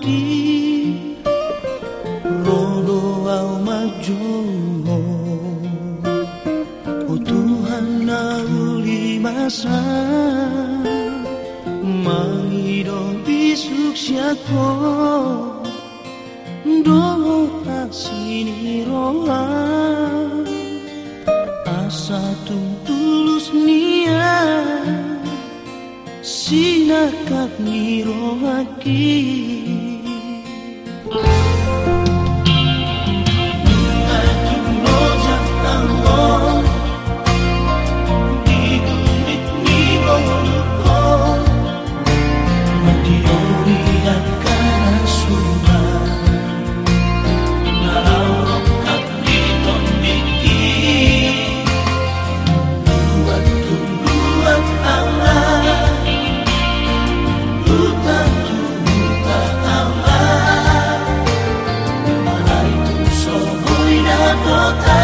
di Rodo ao majumo O oh, Tuhan au limasa Mangido bisuk siako Doho asini rola Asatung tulus niat Sinakat lagi. montagnes.